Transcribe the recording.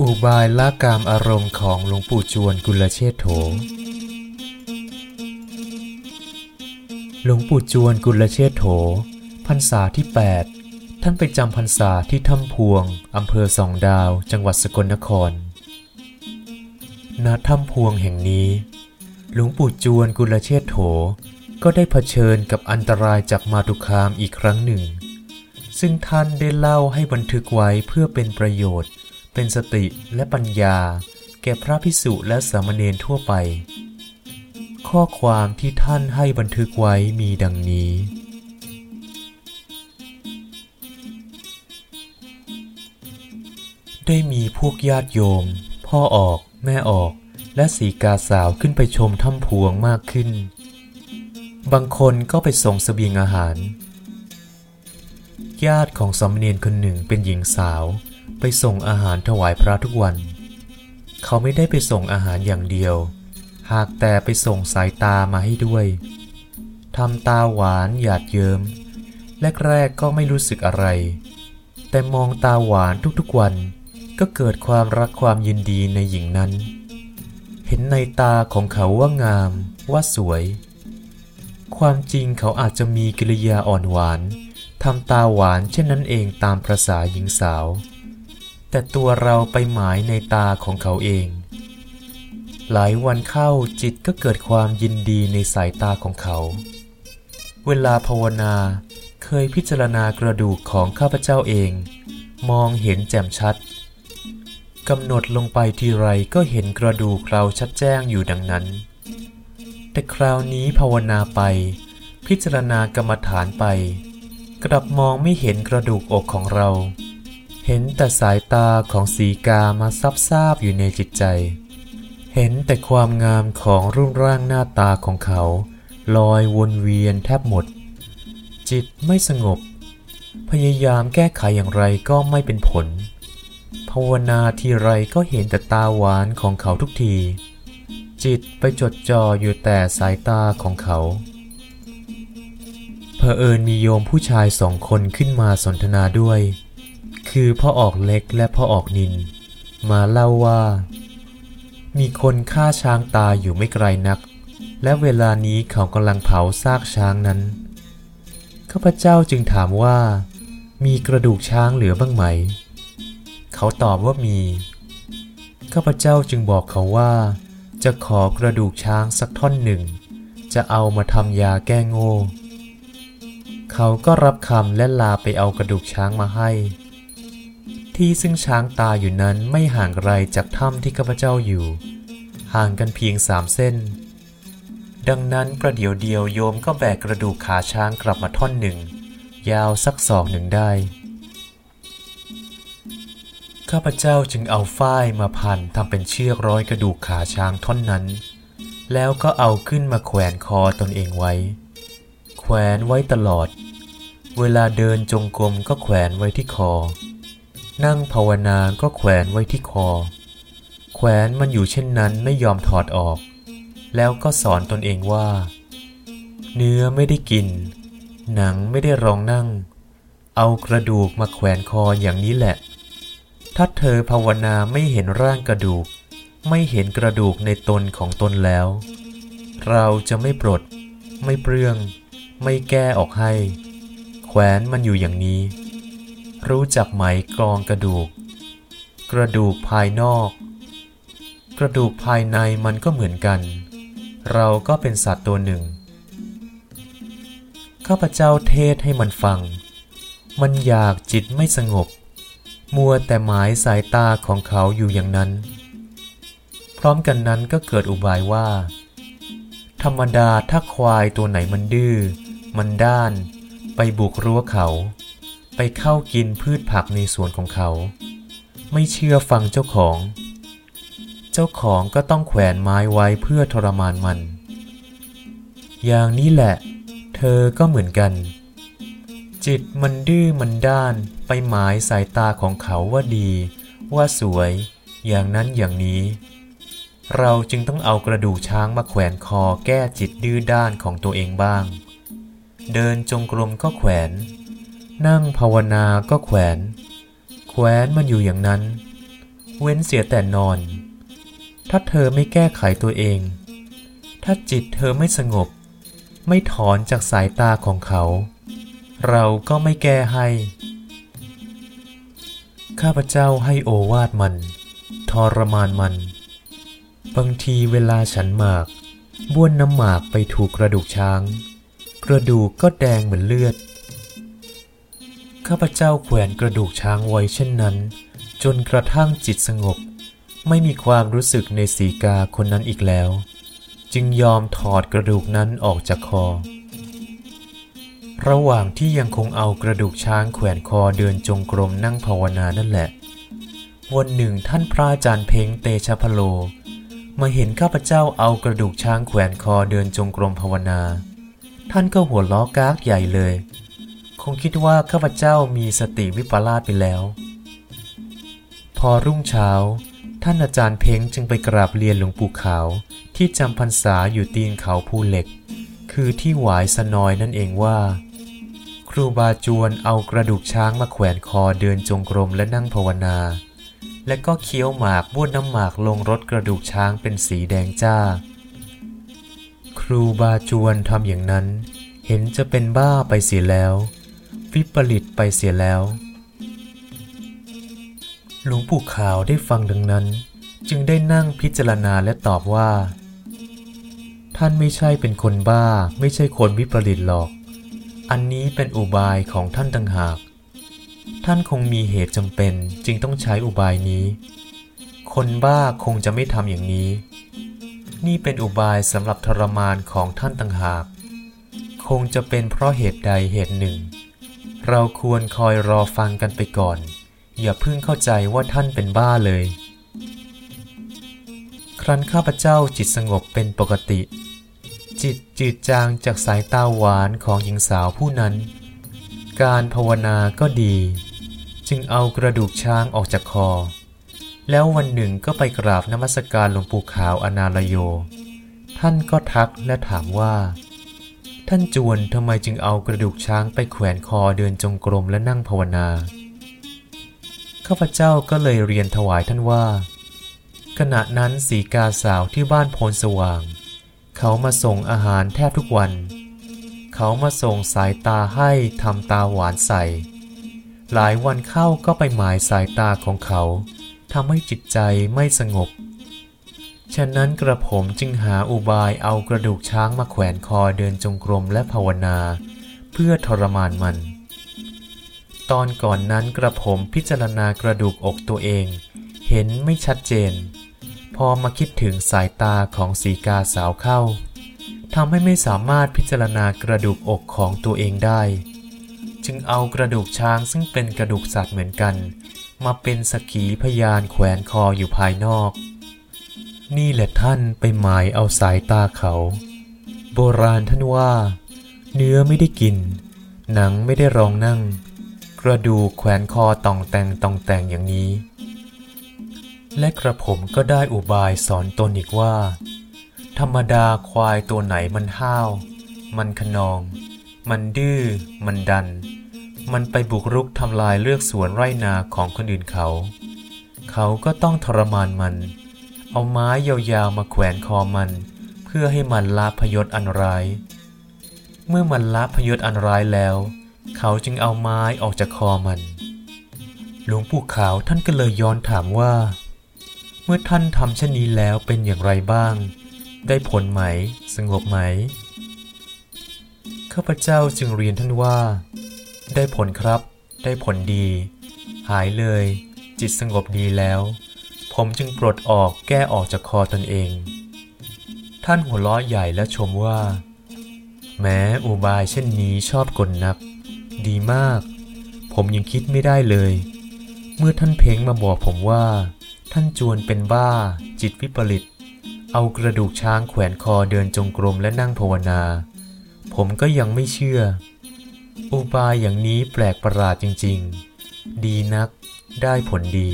อุบายละกามอารมณ์ของหลวงปู่จวนกุลเชษโถ หลวงปู่จวนกุลเชษโถ พรรษาที่ 8 ท่านไปจำพรรษาที่ถ้ำพวง อำเภอสองดาว จังหวัดสกลนคร ณ ถ้ำพวงแห่งนี้ หลวงปู่จวนกุลเชษโถ ก็ได้เผชิญกับอันตรายจากมาตุคามอีกครั้งหนึ่ง ซึ่งท่านได้เล่าให้บันทึกไว้เพื่อเป็นประโยชน์ เป็นสติและปัญญา แก่พระพิสุและสามเณรทั่วไป ข้อความที่ท่านให้บันทึกไว้มีดังนี้ ได้มีพวกญาติโยม พ่อออก แม่ออก และสีกาสาวขึ้นไปชมถ้ำพวงมากขึ้น บางคนก็ไปส่งเสบียงอาหาร ญาติของสามเณรคนหนึ่งเป็นหญิงสาว ไปส่งอาหารถวายพระทุกวัน เขาไม่ได้ไปส่งอาหารอย่างเดียว หากแต่ไปส่งสายตามาให้ด้วยทำตาหวานหยาดเยิม้มแรกๆก็ไม่รู้สึกอะไร แต่มองตาหวานทุกๆวัน ก็เกิดความรักความยินดีในหญิงนั้น เห็นในตาของเขาว่างามว่าสวย ความจริงเขาอาจจะมีกิริยาอ่อนหวาน ทำตาหวานเช่นนั้นเองตามประษาหญิงสาว แต่ตัวเราไปหมายในตาของเขาเอง หลายวันเข้าจิตก็เกิดความยินดีในสายตาของเขา เวลาภาวนาเคยพิจารณากระดูกของข้าพเจ้าเอง มองเห็นแจ่มชัดกำหนดลงไปทีไรก็เห็นกระดูกเราชัดแจ้งอยู่ดังนั้น แต่คราวนี้ภาวนาไป พิจารณากรรมฐานไป กลับมองไม่เห็นกระดูกอกของเรา เห็นแต่สายตาของสีกามาซับซาบอยู่ในจิตใจ เห็นแต่ความงามของรูปร่างหน้าตาของเขา ลอยวนเวียนแทบหมด จิตไม่สงบ พยายามแก้ไขอย่างไรก็ไม่เป็นผล ภาวนาทีไรก็เห็นแต่ตาหวานของเขาทุกที จิตไปจดจ่ออยู่แต่สายตาของเขา เผอิญมีโยมผู้ชายสองคนขึ้นมาสนทนาด้วย คือพ่อออกเล็กและพ่อออกนิน มาเล่าว่า มีคนฆ่าช้างตายอยู่ไม่ไกลนัก และเวลานี้เขากำลังเผาซากช้างนั้น ข้าพเจ้าจึงถามว่า มีกระดูกช้างเหลือบ้างไหม เขาตอบว่ามี ข้าพเจ้าจึงบอกเขาว่า จะขอกระดูกช้างสักท่อนหนึ่ง จะเอามาทำยาแก้โง่ เขาก็รับคำและลาไปเอากระดูกช้างมาให้ ที่ซึ่งช้างตายอยู่นั้นไม่ห่างไกลจากถ้ำที่ข้าพเจ้าอยู่ ห่างกันเพียงสามเส้น ดังนั้นประเดี๋ยวเดียวโยมก็แบกกระดูกขาช้างกลับมาท่อนหนึ่ง ยาวสักศอกหนึ่งได้ข้าพเจ้าจึงเอาฝ้ายมาพันทำเป็นเชือกร้อยกระดูกขาช้างท่อนนั้น แล้วก็เอาขึ้นมาแขวนคอตนเองไว้ แขวนไว้ตลอด เวลาเดินจงกรมก็แขวนไว้ที่คอ นั่งภาวนาก็แขวนไว้ที่คอ แขวนมันอยู่เช่นนั้นไม่ยอมถอดออก แล้วก็สอนตนเองว่า เนื้อไม่ได้กิน หนังไม่ได้รองนั่ง เอากระดูกมาแขวนคออย่างนี้แหละ ถ้าเธอภาวนาไม่เห็นร่างกระดูก ไม่เห็นกระดูกในตนของตนแล้ว เราจะไม่ปลดไม่เปลื้อง ไม่แก้ออกให้ แขวนมันอยู่อย่างนี้ รู้จักไหมกรองกระดูก กระดูกภายนอก กระดูกภายในมันก็เหมือนกัน เราก็เป็นสัตว์ตัวหนึ่ง ข้าพเจ้าเทศให้มันฟัง มันอยากจิตไม่สงบ มัวแต่หมายสายตาของเขาอยู่อย่างนั้น พร้อมกันนั้นก็เกิดอุบายว่าธรรมดาถ้าควายตัวไหนมันดื้อ มันด้าน ไปบุกรั้วเขา ไปเข้ากินพืชผักในสวนของเขา ไม่เชื่อฟังเจ้าของ เจ้าของก็ต้องแขวนไม้ไว้เพื่อทรมานมัน อย่างนี้แหละ เธอก็เหมือนกัน จิตมันดื้อมันด้าน ไปหมายสายตาของเขาว่าดี ว่าสวย อย่างนั้นอย่างนี้เราจึงต้องเอากระดูกช้างมาแขวนคอแก้จิตดื้อด้านของตัวเองบ้าง เดินจงกรมก็แขวน นั่งภาวนาก็แขวน แขวนมันอยู่อย่างนั้น เว้นเสียแต่นอน ถ้าเธอไม่แก้ไขตัวเอง ถ้าจิตเธอไม่สงบ ไม่ถอนจากสายตาของเขา เราก็ไม่แก้ให้ ข้าพเจ้าให้โอวาดมัน ทรมานมัน บางทีเวลาฉันหมาก บ้วนน้ำหมากไปถูกกระดูกช้าง กระดูกก็แดงเหมือนเลือด ข้าพเจ้าแขวนกระดูกช้างไว้เช่นนั้น จนกระทั่งจิตสงบ ไม่มีความรู้สึกในสีกาคนนั้นอีกแล้ว จึงยอมถอดกระดูกนั้นออกจากคอ ระหว่างที่ยังคงเอากระดูกช้างแขวนคอเดินจงกรมนั่งภาวนานั่นแหละ วันหนึ่งท่านพระอาจารย์เพ้งเตชะพโลมาเห็นข้าพเจ้าเอากระดูกช้างแขวนคอเดินจงกรมภาวนา ท่านก็หัวล้อกากใหญ่เลย คงคิดว่าข้าพเจ้ามีสติวิปลาสไปแล้ว พอรุ่งเช้า ท่านอาจารย์เพ้งจึงไปกราบเรียนหลวงปู่ขาว ที่จำพรรษาอยู่ตีนเขาภูเหล็ก คือที่หวายสนอยนั่นเองว่า ครูบาจวนเอากระดูกช้างมาแขวนคอเดินจงกรมและนั่งภาวนา และก็เคี้ยวหมากบ้วนน้ำหมากลงรถกระดูกช้างเป็นสีแดงจ้า ครูบาจวนทำอย่างนั้น เห็นจะเป็นบ้าไปเสียแล้ว วิปริตไปเสียแล้ว หลวงปู่ขาวได้ฟังดังนั้น จึงได้นั่งพิจารณาและตอบว่า ท่านไม่ใช่เป็นคนบ้าไม่ใช่คนวิปริตหรอก อันนี้เป็นอุบายของท่านต่างหาก ท่านคงมีเหตุจำเป็นจึงต้องใช้อุบายนี้ คนบ้าคงจะไม่ทำอย่างนี้ นี่เป็นอุบายสำหรับทรมานของท่านต่างหาก คงจะเป็นเพราะเหตุใดเหตุหนึ่ง เราควรคอยรอฟังกันไปก่อน อย่าเพิ่งเข้าใจว่าท่านเป็นบ้าเลย ครั้นข้าพเจ้าจิตสงบเป็นปกติ จิตจืดจางจากสายตาหวานของหญิงสาวผู้นั้น การภาวนาก็ดี จึงเอากระดูกช้างออกจากคอ แล้ววันหนึ่งก็ไปกราบนมัสการหลวงปู่ขาวอนาลโย ท่านก็ทักและถามว่า ท่านจวนทำไมจึงเอากระดูกช้างไปแขวนคอเดินจงกรมและนั่งภาวนา ข้าพเจ้าก็เลยเรียนถวายท่านว่า ขณะนั้นสีกาสาวที่บ้านโพนสว่าง เขามาส่งอาหารแทบทุกวัน เขามาส่งสายตาให้ทำตาหวานใสหลายวันเข้าก็ไปหมายสายตาของเขา ทำให้จิตใจไม่สงบ ฉะนั้นกระผมจึงหาอุบายเอากระดูกช้างมาแขวนคอเดินจงกรมและภาวนา เพื่อทรมานมัน ตอนก่อนนั้นกระผมพิจารณากระดูกอกตัวเอง เห็นไม่ชัดเจน พอมาคิดถึงสายตาของสีกาสาวเข้าทำให้ไม่สามารถพิจารณากระดูกอกของตัวเองได้ จึงเอากระดูกช้างซึ่งเป็นกระดูกสัตว์เหมือนกัน มาเป็นสกีพยานแขวนคออยู่ภายนอก นี่แหละท่านไปหมายเอาสายตาเขา โบราณท่านว่า เนื้อไม่ได้กิน หนังไม่ได้รองนั่ง กระดูกแขวนคอต่องแต่งต่องแต่งอย่างนี้ และกระผมก็ได้อุบายสอนตนอีกว่า ธรรมดาควายตัวไหนมันห้าว มันขนอง มันดื้อ มันดัน มันไปบุกรุกทำลายเลือกสวนไร่นาของคนอื่นเขา เขาก็ต้องทรมานมัน เอาไม้ยาวๆมาแขวนคอมัน เพื่อให้มันละพยศอันร้าย เมื่อมันละพยศอันร้ายแล้ว เขาจึงเอาไม้ออกจากคอมัน หลวงปู่ขาวท่านก็เลยย้อนถามว่า เมื่อท่านทำเช่นนี้แล้วเป็นอย่างไรบ้าง ได้ผลไหม สงบไหม ข้าพเจ้าจึงเรียนท่านว่า ได้ผลครับ ได้ผลดี หายเลย จิตสงบดีแล้ว ผมจึงปลดออกแก้ออกจากคอตนเอง ท่านหัวล้อใหญ่และชมว่า แม้อุบายเช่นนี้ชอบกลนัก ดีมาก ผมยังคิดไม่ได้เลย เมื่อท่านเพ้งมาบอกผมว่า ท่านจวนเป็นบ้า จิตวิปริต เอากระดูกช้างแขวนคอเดินจงกรมและนั่งภาวนา ผมก็ยังไม่เชื่อ อุบายอย่างนี้แปลกประหลาดจริง ๆ ดีนักได้ผลดี